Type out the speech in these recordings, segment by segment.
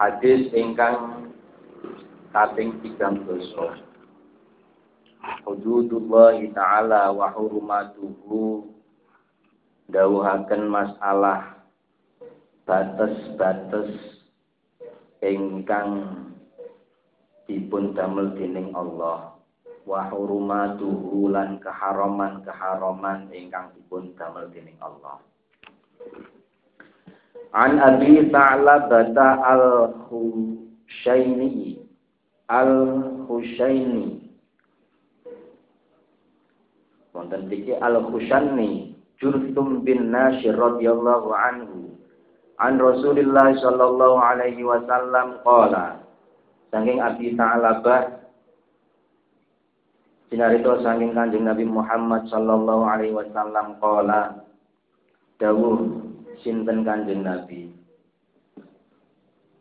Hadis ingkang kaping 13 Hududullah taala wa hurmatuhu. Dawuhaken masalah batas-batas ingkang dipun damel dening Allah. Wa hurmatuhu lan keharaman-keharaman ingkang dipun damel dening Allah An Abi Ta'labata Al-Hushaini Al-Hushaini Wonten iki Al-Hushaini Jurthum bin Nashir radhiyallahu anhu. An Rasulillah sallallahu alaihi wasallam qala Saking Abi Ta'labah Sinarito saking Kanjeng Nabi Muhammad sallallahu alaihi wasallam qala Dawuh sinten Kanjeng Nabi?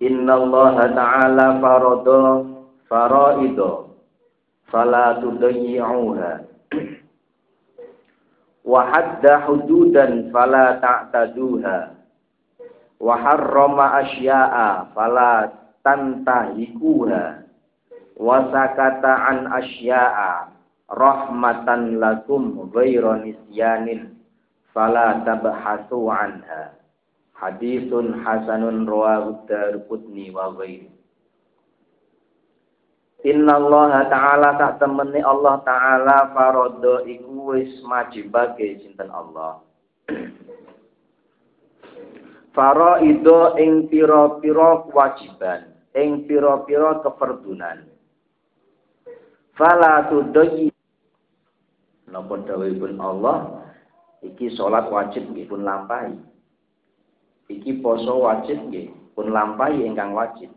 Inna Allah Ta'ala farada faraido fala tudayyi'uha. Wa hadda hududan fala ta'taduha. Wa harrama asya'a fala tantahikuha wa sakata an asya'a rahmatan lakum ghairu nisyanin fala tabhasu anha hadithun hasanun rawahu darqutni wa ghairi Inna Allah Ta'ala tak temeni Allah Ta'ala farodo iku wis majibake sinten Allah. Faraido ing pira-pira kewajiban, ing pira-pira keperdunan. Fala tudayyi Napa dawuhipun Allah iki salat wajib nggih pun lampahi. Iki poso wajib nggih pun lampahi ingkang wajib.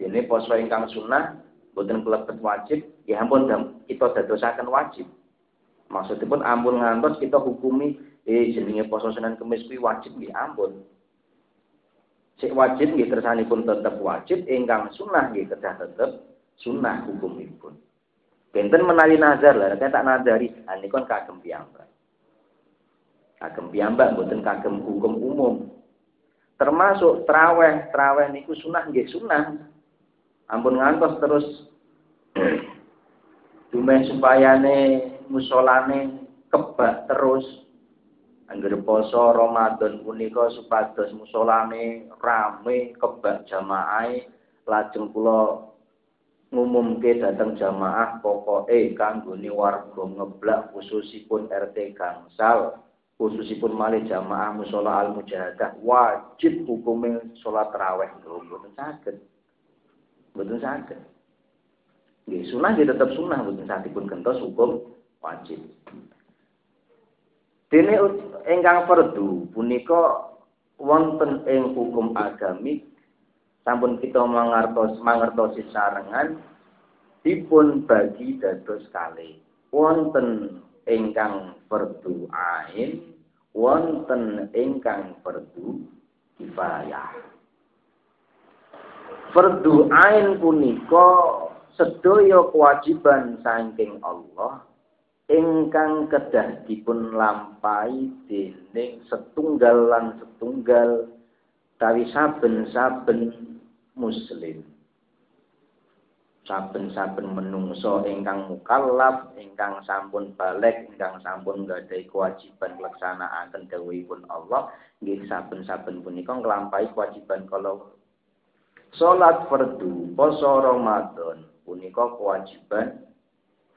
Dene poso ingkang sunah boten kelebet wajib, ya ampun kita dadosaken wajib. Maksudipun ampun ngantos kita hukumi eh jenenge poso Senin Kamis kuwi wajib nggih ampun. Sik wajib nggih kersanipun tetep wajib, ingkang sunah nggih kedah tetep sunah hukumipun. Benten menawi nazar lah, tak nazari, anikon kagem piyambak. Kagem piyambak mboten kagem hukum umum. Termasuk traweh, traweh niku sunah nggih sunah. Ampun ngantos terus dumeh supayane musolane kebak terus. Angger poso Ramadan punika supados musolane rame kebak jamaah lajeng kula ngumumke dateng jamaah pokoke kanggone warga ngeblak khususipun RT Gangsal khususipun malih jamaah musola al mujahadah wajib hukumnya sholat taraweh mboten saged. Mboten saged. Nggih sunah nggih tetep sunah mboten sagedipun gentos hukum wajib. Dene ingkang fardu punika wonten ing hukum agamik sampun kita mangertos mangertosi sarengan dipun bagi dados kali wonten ingkang fardu ain wonten ingkang fardu kifayah fardu ain punika sedaya kewajiban saking Allah ingkang kedah dipun lampahi dening setunggal lan setunggal tawi saben-saben muslim. Saben-saben menungso ingkang mukallaf, ingkang sampun balik, ingkang sampun gadai kewajiban pelaksanaan dawuhipun Allah, nggih saben-saben punika nglampahi kewajiban kalau salat fardu, poso Ramadan. Punika kewajiban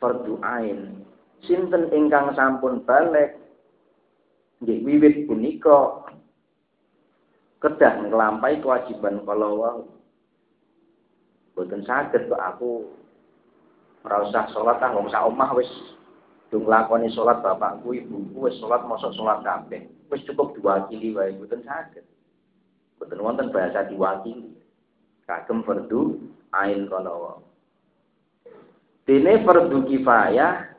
fardu ain. Sinten ingkang sampun balik? Nggih wiwit punika kedah nglampahi kewajiban kalau Boten saged kok aku ora usah salat ah wong sak omah wis dung lakoni salat bapakku ibuku wis salat mosok salat kabeh. Wis cukup diwakili wae boten saged. Boten wonten bahasa diwakili. Kagem fardu ain kala Dene fardu kifayah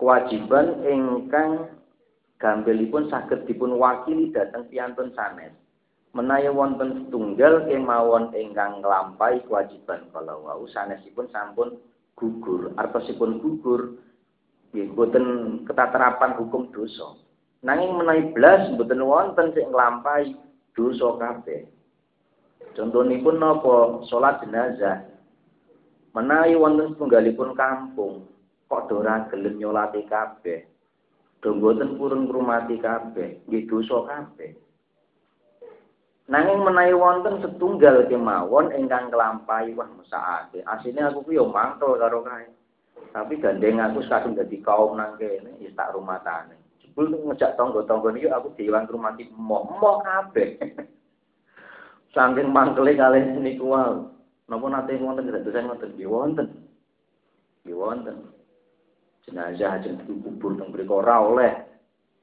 kewajiban ingkang gambelipun saged dipun wakili dhateng piantun sanes menawi wonten setunggal kemawon ingkang nglampahi kewajiban kala wau sanesipun sampun gugur artosipun gugur nggih boten ketaterapan hukum dosa. Nanging menawi blas boten wonten sing nglampahi dosa kabeh. Contonipun napa? Salat jenazah. Menawi wonten setunggalipun kampung kok ora gelem nyolati kabeh? Do boten purun ngrumati kabeh? Nggih dosa kabeh Nanging menawi wonten setunggal kemawon ingkang kelampahi wah mesake. Asline aku ku yo mangkel karo kae. Tapi gandeng aku kadung dadi kaum nang kene ya tak rumatane. Jebul ngejak tangga-tangga niki aku diilang rumati moh-moh kabeh. Saking mangkele kalih niku wae. Napa nate wonten dadosan ngoten nggih wonten. Nggih wonten. Jenazah ajeng dikubur teng mriku ora oleh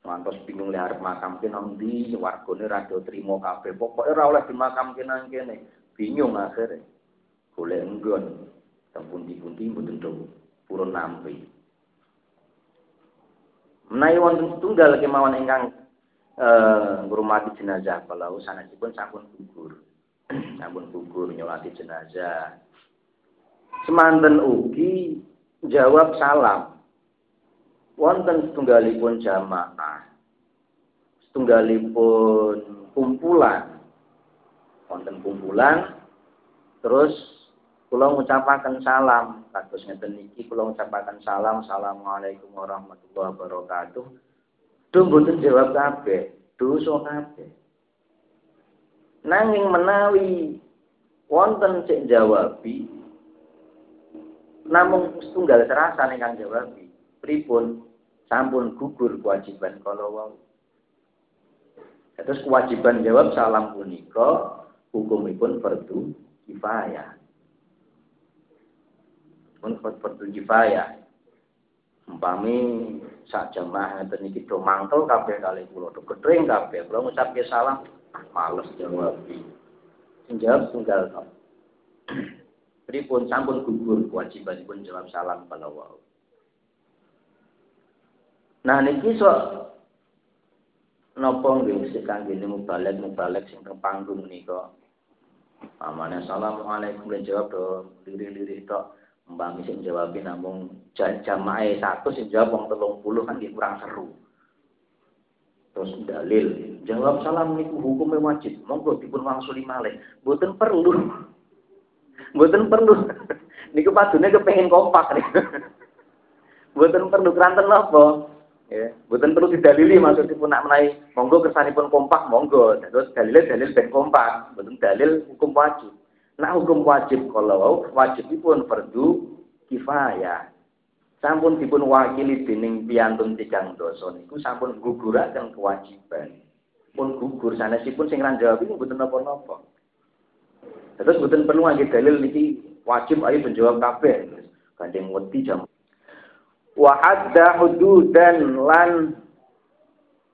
Ngantos bingung le arep makamke nang ndi, wargane ra do trimo kabeh. Pokoke ora oleh dimakamke nang kene. Bingung akhire. Golek enggon. Teng pundi-pundi mboten do purun nampi. Menawi wonten setunggal kemawon ingkang eh ngurmati jenazah kalau sanadipun sampun gugur. sampun gugur nyolati jenazah. Semanten ugi jawab salam wonten setunggalipun jamaah setunggalipun kumpulan. Wonten kumpulan terus kula ngucapaken salam. Kados ngeten niki kula ngucapaken salam. Assalamualaikum warahmatullahi wabarakatuh. Do mboten jawab kabeh. Dosa kabeh. Nanging menawi wonten cek jawabi namung setunggal serasa ingkang jawabi pripun sampun gugur kewajiban kalau wau. Terus kewajiban jawab salam punika hukumipun fardu kifayah. Pun fardu kifayah. Umpami sak jamaah ngeten iki do mangkel kabeh kali kula do gedring kabeh kula ngucapke salam males jawab jawab tunggal. Pripun sampun gugur kewajibanipun jawab salam kalau wau. Nah niki sok napa nggih sik kangge mubalek mubalek sing teng panggung nika. Amane assalamualaikum le jawab do lirik-lirik tok. Mbak sing jawab namung jamaah satu sing jawab wong 30 kan kurang seru. Terus dalil, jawab salam niku hukumnya wajib. Monggo dipun wangsuli malih. Mboten perlu. Mboten perlu. niku padune kepengin kompak. Mboten perlu keranten napa? Ya, bukan perlu didalili maksudipun nak menaik monggo kesanipun kompak monggo. Terus dalil dalil ben kompak, bukan dalil hukum wajib. Nah hukum wajib kalau wajib pun fardu kifayah. Sampun dipun wakili dening piantun tigang dosa niku sampun guguraken kewajiban. Pun gugur sanesipun sing ra jawab ini mboten napa-napa. Terus mboten perlu ngangge dalil niki wajib ayo menjawab kabeh. Gandeng wedi jam wa hadda hududan lan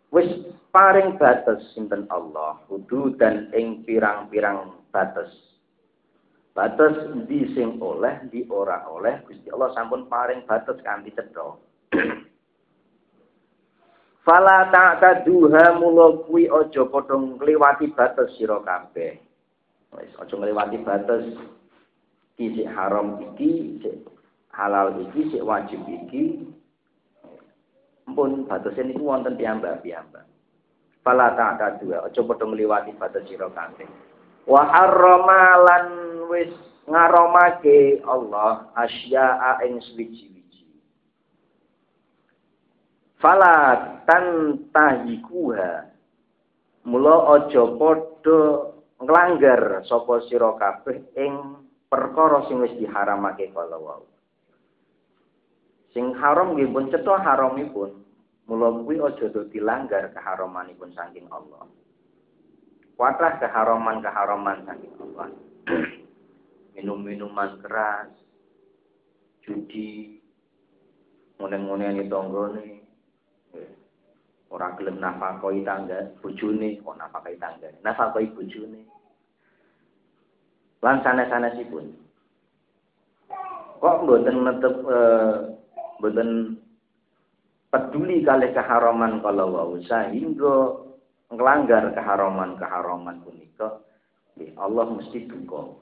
wis paring batas sinten Allah? Kudu dan ing pirang-pirang batas. Batas di sing oleh di ora oleh? Gusti Allah sampun paring batas kanthi cetha. Fala ta'taduha mula kuwi aja padha ngliwati batas sira kabeh. Wis aja ngliwati batas iki haram iki, halal iki, sik wajib iki. Mpun batasnya niku wonten piyambak-piyambak. Fala ta'taduha aja padha ngliwati batas sira kabeh. Wa harramalan wis ngaromake Allah asya'a ing swiji fala tantahikuha mula aja padha nglanggar sapa sira kabeh ing perkara sing wis diharamake kala wau sing haram nggih pun cetha haramipun mula kuwi aja dilanggar keharamanipun saking Allah Watah keharaman-keharaman saking Allah minum-minuman keras judi ngene-ngene tanggane Ora gelem nafakoi tangga bojone, kok nafakoi tangga. Nafakoi bojone. Lan sanes-sanesipun. Kok mboten netep eh, mboten peduli kali keharaman kalau wau sehingga ngelanggar keharaman-keharaman punika Allah mesti duka.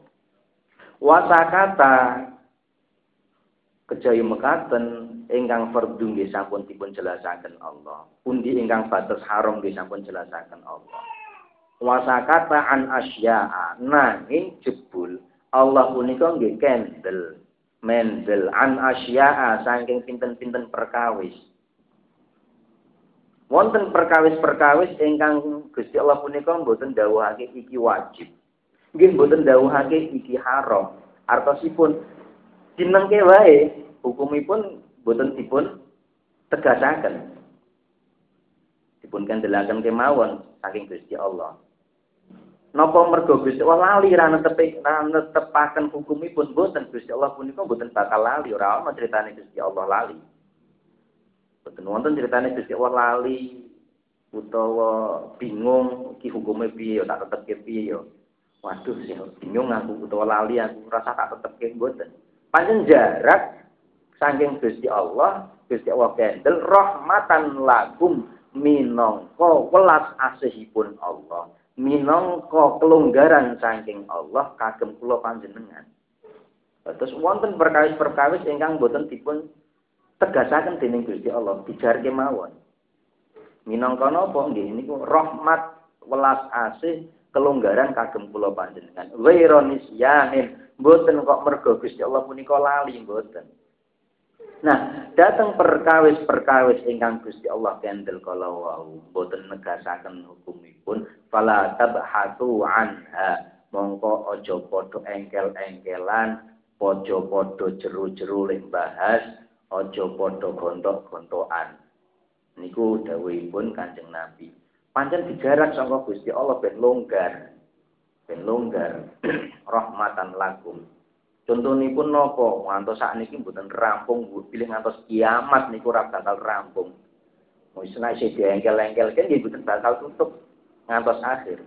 Wasakata kejaya mekaten ingkang fardhu nggih sampun dipun jelasaken Allah. Pundi ingkang batas haram nggih sampun jelasaken Allah. Wasakata an asya'a nanging jebul Allah punika nggih kendel mendel an asya'a saking pinten-pinten perkawis. Wonten perkawis-perkawis ingkang Gusti Allah punika mboten dawuhake iki wajib. Nggih mboten dawuhake iki haram. Artosipun dinengke wae hukumipun boten dipun tegasaken. Dipun kandelaken kemawon saking Gusti Allah. Napa mergo Gusti Allah lali ra netepi ra netepaken hukumipun boten Gusti Allah punika boten bakal lali ora ana critane Gusti Allah lali. Boten wonten critane Gusti Allah lali utawa bingung iki hukume piye tak tetepke piye yo. Waduh sih bingung aku utawa lali aku rasa tak tetepke boten. Pancen jarak saking Gusti Allah, Gusti Allah kendel rahmatan lakum minangka welas asihipun Allah. Minangka kelonggaran saking Allah kagem kula panjenengan. Terus wonten perkawis-perkawis ingkang boten dipun tegasaken dening Gusti Allah, dijarke mawon. Minangka napa nggih niku rahmat welas asih kelonggaran kagem kula panjenengan. Waironis yanin mboten kok mergo Gusti Allah punika lali mboten. Nah, datang perkawis-perkawis ingkang Gusti Allah kendel kala wau boten negasaken hukumipun fala tabhatu anha. Mongko aja padha engkel-engkelan aja padha jeru-jeru ling bahas aja padha gontok-gontokan. Niku dawuhipun Kanjeng Nabi. Pancen dijarak saka Gusti Allah ben longgar ben longgar rahmatan lakum. Contonipun napa? Ngantos sakniki mboten rampung, pilih ngantos kiamat niku ora bakal rampung. Wis nek isih diengkel-engkel kan nggih mboten bakal tutup ngantos akhir.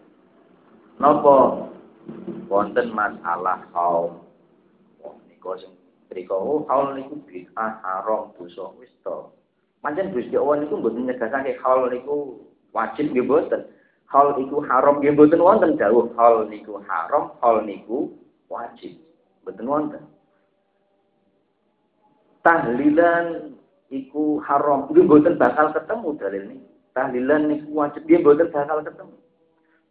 Napa? Wonten masalah kaum. Wah, niku sing mriko oh haul niku bid'ah haram dosa wis to. Pancen Gusti Allah niku mboten nyegasake haul niku wajib nggih mboten. Hal niku haram nggih mboten wonten dawuh hal niku haram, hal niku wajib. Betul wonten. Tahlilan iku haram. Iki mboten bakal ketemu dalil ini. Tahlilan niku wajib dia mboten bakal ketemu.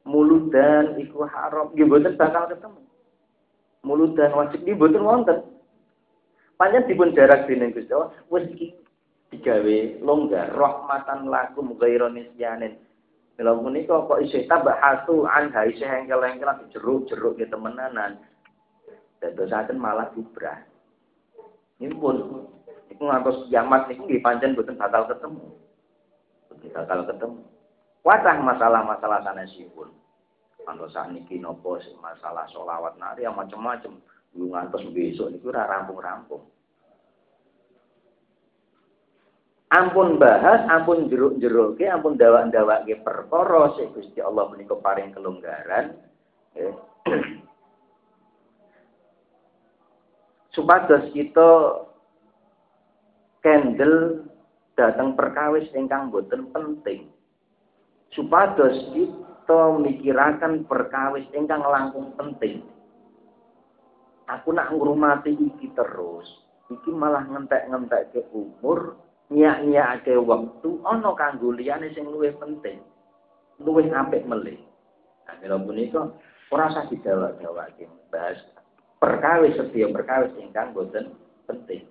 Muludan iku haram. Dia mboten bakal ketemu. Muludan wajib dia mboten wonten. Panjang dipun jarak dening Gusti Allah wis iki digawe longgar rahmatan lakum ghairu nisyanin. Mila menika kok isih tambah hasu anha isih engkel-engkel jeruk-jeruk ke temenanan dadosaken malah bubrah. Ini pun ngantos kiamat niku nggih pancen boten bakal ketemu. Boten bakal ketemu. Watah masalah-masalah sanesipun. Ngantos sakniki napa masalah solawat nari yang macam-macam. Lu ngantos besok niku ora rampung-rampung. ampun bahas, ampun jeruk-jeruke, ampun dawak-dawake perkara sing Gusti Allah menika paring kelonggaran. Ya. Supados kita kendel datang perkawis ingkang boten penting. Supados kita mikirakan perkawis ingkang langkung penting. Aku nak ngurmati iki terus, iki malah ngentek-ngentek ke umur, nyak-nyakake wektu ana kanggo liyane sing luwih penting. Luwih apik melih. Nah, mila punika ora usah dijawab-jawabake bahas perkawis setiap perkawis ingkang boten penting.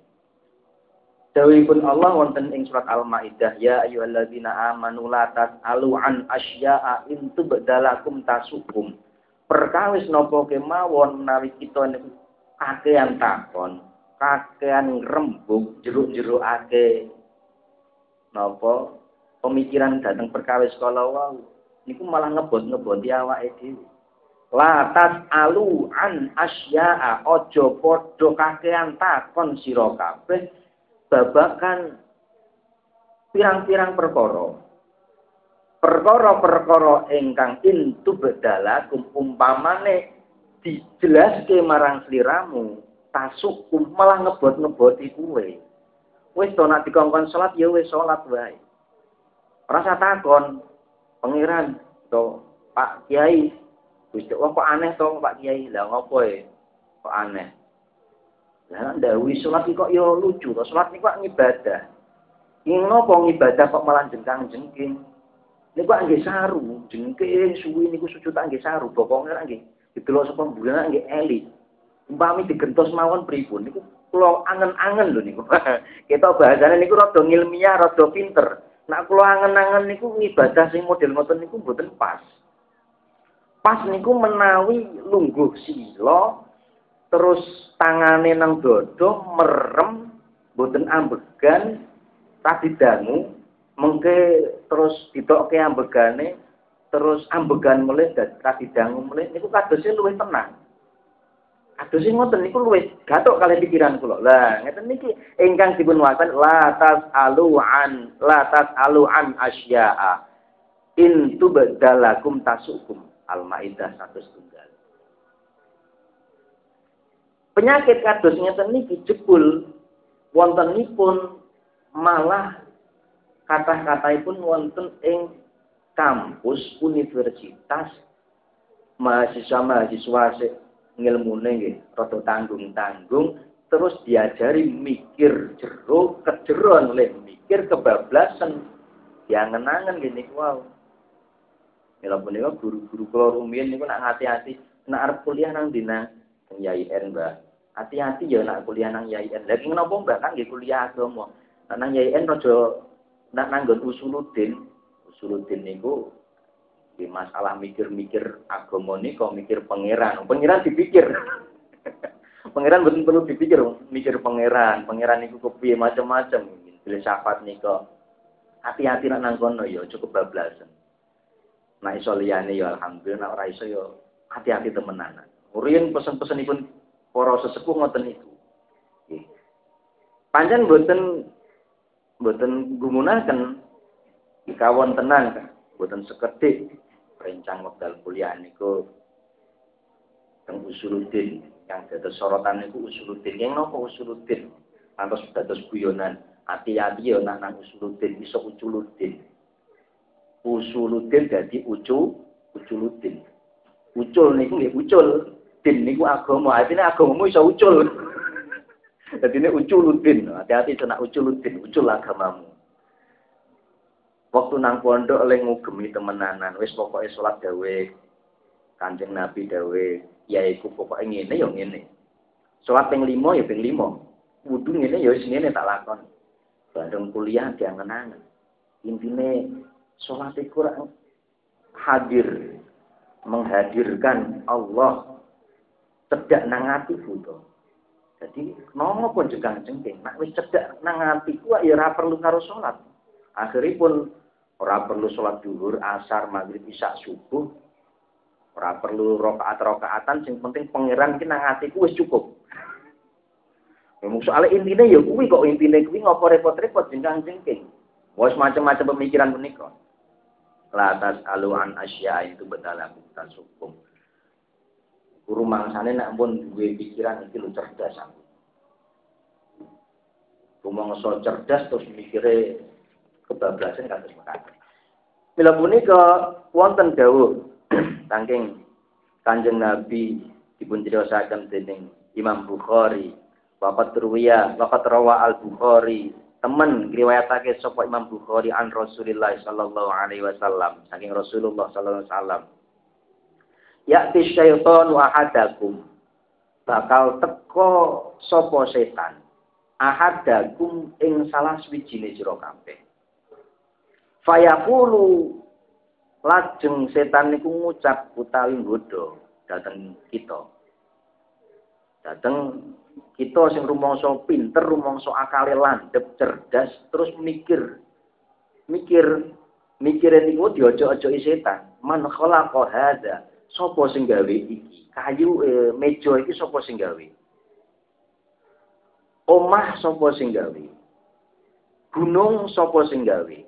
Dawihipun Allah wonten ing surat Al-Maidah ya ayyuhalladzina amanu la tas'alu an asya'a in tubdalakum tasukum. Perkawis napa kemawon menawi kita niku kakean takon, kakean rembug jeruk-jerukake napa? Pemikiran datang perkawis kala wau niku malah ngebot-ngeboti awake dhewe. Latas alu an asya'a ojo podo kakean takon sira kabeh babakan pirang-pirang perkara perkara-perkara ingkang intu bedalakum umpamane dijelaske marang sliramu tasukum malah ngebot-ngeboti kuwe Wis to nak dikongkon salat ya wis salat wae. Rasa takon pangeran to Pak Kiai. Wis kok kok aneh to Pak Kiai. Lah ngopo e? Kok aneh. Lah ndawi salat kok ya lucu to. Salat niku kok ngibadah. Ing nopo ngibadah kok malah jengkang-jengking. Niku nggih saru, jengking suwi niku sujud nggih saru, bokonge nggih didelok sapa bulan nggih elit. Umpami digentos mawon pripun niku kula angen-angen lho niku. Kita bahasane niku rada ilmiah, rada pinter. Nak kula angen-angen niku ngibadah sing model ngoten niku mboten pas. Pas niku menawi lungguh sila terus tangane nang dodo merem mboten ambegan tadi dangu mengke terus ditokke ambegane terus ambegan mulai tadi dangu mulai niku kadosnya luwih tenang sing ngoten niku luwih gatok kali pikiran kula. Lah ngeten niki ingkang dipun wacan la alu an la alu an asya'a. In tubdalakum tasukum. Al-Maidah 1 Penyakit kados ngeten niki jebul. Wontenipun malah kata-kataipun wonten ing kampus universitas mahasiswa-mahasiswa ngilmune nggih rada tanggung-tanggung terus diajari mikir jero kejeron oleh mikir kebablasan. Diangen-angen gini wow Mila punika guru-guru kula rumiyin niku nak hati-hati nak arep kuliah nang dina YIN Mbah. Hati-hati ya nak kuliah nang YIN. Lagi menapa Mbah kan nggih kuliah agama. Nang YIN aja nak nanggon usuluddin. Usuluddin niku di masalah mikir-mikir agama kok mikir pangeran. Pangeran dipikir. Pangeran betul perlu dipikir mikir pangeran. Pangeran itu kepiye macam-macam filsafat nih kok hati-hati nak nang kono ya cukup bablasan. Nah iso liyane ya alhamdulillah. Ora iso ya hati-hati temenan Urian pesen-pesenipun para sesepuh ngoten iku nggih. Pancen boten boten kawon tenang boten sekedhik rencang wekdal kuliah niku. Teng usuluddin yang dados sorotan niku usuluddin. Yang nopo usuluddin? Antos dados guyonan. Hati-hati ya nak nang usuluddin iso uculuddin. Usuluddin dadi ucu uculuddin. Ucul niku nggih ucul din niku agama artine agamamu iso ucul dadi ini uculuddin hati-hati nak uculuddin ucul agamamu Waktu nang pondok oleh ngugemi temenanan, wis pokoknya sholat dawe, kanjeng Nabi dawe, ya iku pokoknya ngene ya ngene. Sholat ping ya ping limo. Wudu ngene ya wis ngene tak lakon. Bareng kuliah diangen-angen. Intine sholat iku hadir menghadirkan Allah cedak nang ati buto. Jadi nomo pun juga jengking. Nak wis cedak nang ati ku ya ora perlu karo salat. Akhiripun Ora perlu sholat duhur, asar, maghrib, isya, subuh. Ora perlu rokaat-rokaatan, sing penting pangeran iki nang atiku wis cukup. Ya soalnya intinya ya kuwi kok intine kuwi ngopo repot-repot jengkang jengking. Wes macam-macam pemikiran menika. La tasalu an asya itu betalakum tasukum. Guru mangsane nek pun duwe pikiran iki lu cerdas aku. Rumangsa cerdas terus mikire kebablasan kados mekaten. Mila punika wonten dawuh saking Kanjeng Nabi dipun criosaken dening Imam Bukhari Bapak Turwiya, Bapak Rawa Al Bukhari, teman riwayatake sapa Imam Bukhari an Rasulillah sallallahu alaihi wasallam, saking Rasulullah sallallahu alaihi wasallam. Ya'ti syaitan ahadakum. Bakal teko sapa setan. Ahadakum ing salah swijine sira kabeh. Fayaqulu lajeng setan niku ngucap utawi nggodha dateng kita. Dateng kita sing rumangsa pinter, rumangsa akale landhep, cerdas, terus mikir. Mikir mikire niku diojo-ojoki setan. Man khalaqa hadza? Sapa sing gawe iki? Kayu e, meja iki sapa sing gawe? Omah sapa sing gawe? Gunung sapa sing gawe?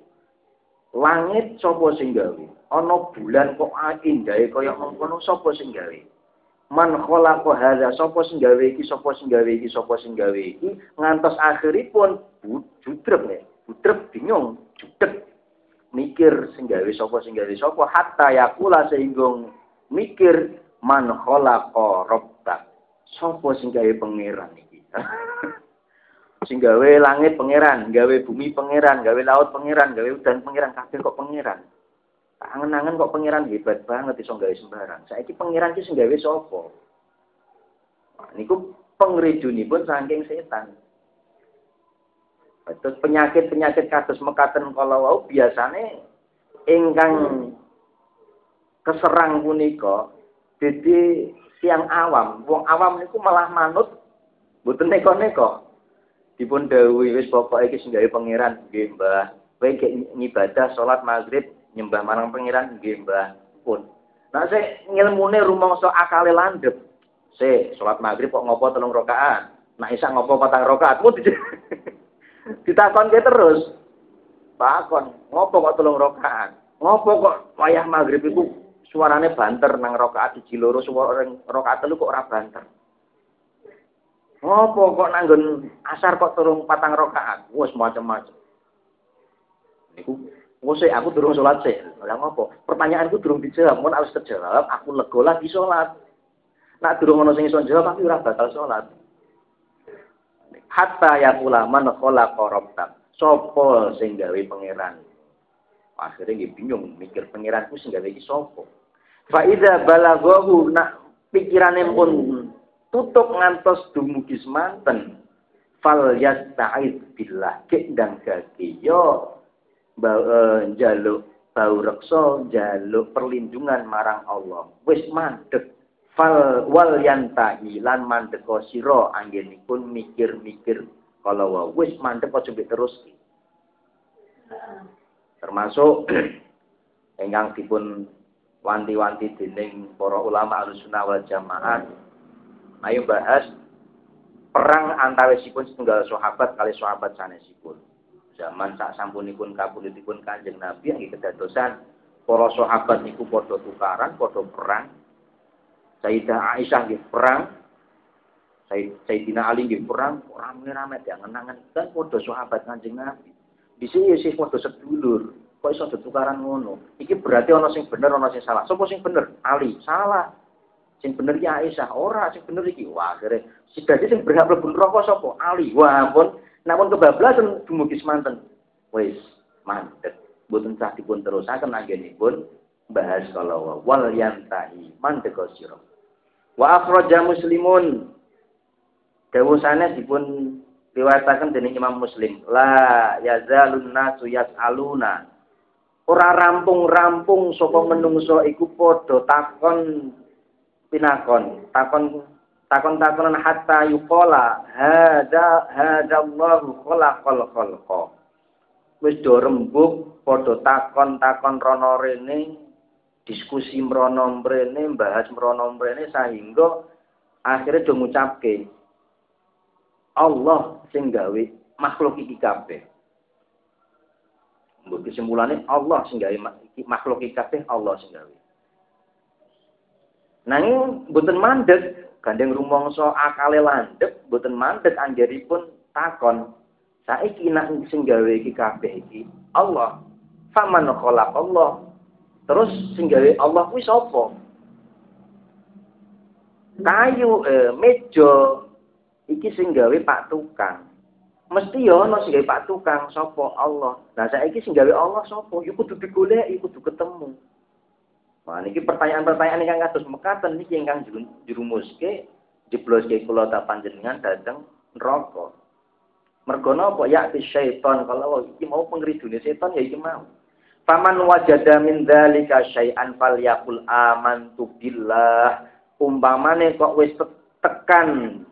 Langit sapa sing gawe? Ana bulan kok indahe kaya mengkono sapa sing gawe? man khalaqa hadza sapa sing gawe iki sapa sing gawe iki sapa sing gawe iki ngantos akhiripun judrep ya judrep bingung judrep mikir sing gawe sapa sing gawe sapa hatta yakula sehingga mikir man khalaqa rabbak sapa sing gawe pangeran iki sing gawe langit pangeran gawe bumi pangeran gawe laut pangeran gawe udan pangeran kabeh kok pangeran Angen-angen kok pangeran hebat banget iso gawe sembarang. Saiki pangeran iki sing gawe sapa? Nah, niku pengridunipun saking setan. Terus penyakit-penyakit kados mekaten kala wau biasane ingkang keserang punika dadi tiang awam. Wong awam niku malah manut mboten neko-neko. Dipun dawuhi wis pokoke iki sing gawe pangeran nggih Mbah. Kowe ngibadah salat maghrib nyembah marang pangeran nggih Mbah pun. Nah saya ngilmune rumangsa akale landhep. Se salat maghrib kok ngopo telung rakaat. Nah isa ngopo patang rakaat. Mu ditakonke terus. Takon, ngopo kok telung rakaat? Ngopo kok wayah maghrib itu suarane banter nang rakaat siji loro suara rakaat telu kok ora banter. Ngopo kok nanggon asar kok telung patang rakaat? Wes macam-macam. Niku Ngusik aku durung sholat sih. Lah ngopo? Pertanyaanku durung dijawab. Mun harus terjawab, aku lego lagi sholat. Nak durung ono sing iso jawab, aku ora bakal sholat. Hatta yakula man khalaqa rabbak. Sopo sing gawe pangeran? Akhirnya nggih bingung mikir pangeranku sing gawe iki sapa. Fa idza balaghahu nak pikirane pun tutup ngantos dumugi semanten. Fal yasta'id billah kek dan kaki yo uh, jaluk bau reksa jaluk perlindungan marang Allah. Wis mandek. Fal wal yantahi lan mandeka sira anggenipun mikir-mikir kalau wis mandek aja terus. Termasuk ingkang dipun wanti-wanti dening para ulama Ahlussunnah wal Jamaah ayo bahas perang antawisipun setunggal sahabat kali sahabat sanesipun zaman sak sampunipun kapulitipun Kanjeng Nabi yang kedadosan para sahabat niku padha tukaran, padha perang. Sayyidah Aisyah nggih perang. Sayyidina Ali nggih perang, rame-rame diangen-angen kan padha sahabat Kanjeng Nabi. Di sini sih padha sedulur. Kok iso tukaran ngono? Iki berarti ana sing bener, ana sing salah. Sopo sing bener? Ali. Salah. Sing bener ya Aisyah. Ora, sing bener iki. Wah, akhirnya si dadi sing berhak mlebu neraka sapa? Ali. Wah, pun namun kebablasan dumugi semanten. Wis mantep. Boten sah dipun terusaken anggenipun bahas kalau wal yantahi mantep sira. Wa akhraja muslimun dawuh sanes dipun riwayataken dening Imam Muslim. La yazalun nasu yas'aluna. Ora rampung-rampung sapa menungso iku padha takon pinakon, takon takon-takonan hatta yuqala hadza hadza Allahu khalaqal khalqa. Wis do rembug padha takon-takon rono rene diskusi mrono mrene bahas mrono mrene sehingga akhirnya do ngucapke Allah sing gawe makhluk iki kabeh kesimpulannya Allah sing gawe makhluk iki Allah sing gawe. Nanging mboten mandek, gandeng rumangsa akale landhep, mboten mandek anjaripun takon. Saiki nak sing gawe iki kabeh iki Allah. Faman khalaq Allah. Terus sing gawe Allah kuwi sapa? Kayu eh, meja iki sing gawe Pak Tukang. Mesti ya ana sing Pak Tukang sapa Allah. Nah saiki sing gawe Allah sapa? Ya kudu digoleki, kudu ketemu. Nah, niki pertanyaan-pertanyaan ingkang kados mekaten niki ingkang jerumuske jebloske kula ta panjenengan dhateng neraka. Mergo napa ya syaitan kalau iki mau pengridune setan ya iki mau. Faman wajada min dzalika syai'an falyaqul amantu billah. Umpamane kok wis tekan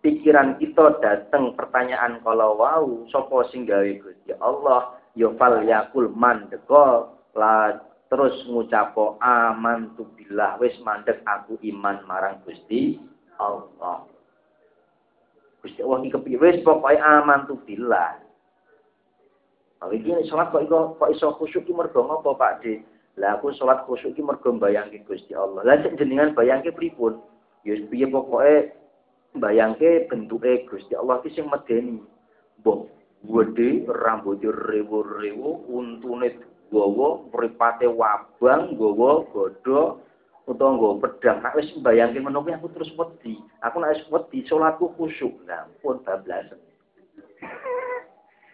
pikiran kita dateng pertanyaan kalau wau sapa sing gawe Gusti Allah ya falyaqul mandeka la terus ngucapo aman tu billah wis mandek aku iman marang Gusti Allah. Gusti Allah iki kepiye wis pokoke aman tu billah. Kalau iki salat kok iso kok iso khusyuk ki mergo ngopo Pak De? Lah aku salat khusyuk ki mergo bayangke Gusti Allah. Lah jenengan bayangke pripun? Ya piye pokoke bayangke bentuke Gusti Allah ki sing medeni. Mbok gede rambutnya rewu-rewu untune gowo mripate wabang, gowo godho utawa nggawa pedang. Nek wis mbayangke ngono aku terus wedi. Aku nek wis wedi salatku khusyuk. Lah pun bablasan.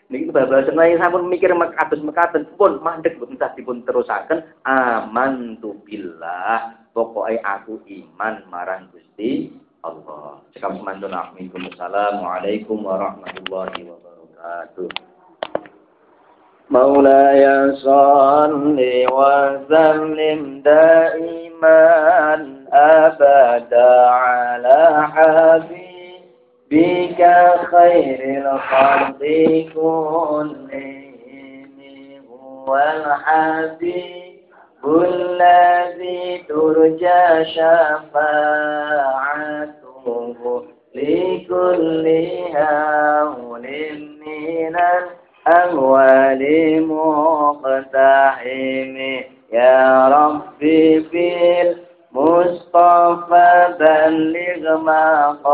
Niki bablasan lain sampun mikir kados mekaten pun mandek mboten sah dipun terusaken aman tu billah. Pokoke aku iman marang Gusti Allah. Cekap semantun Assalamualaikum warahmatullahi wabarakatuh. مولاي صل وسلم دائما أبدا على حبيبك خير الخلق كلهم هو الحبيب الذي ترجى شفاعته هول من أموال مقتحم. يا ربي في المصطفى بلغ مقاصدنا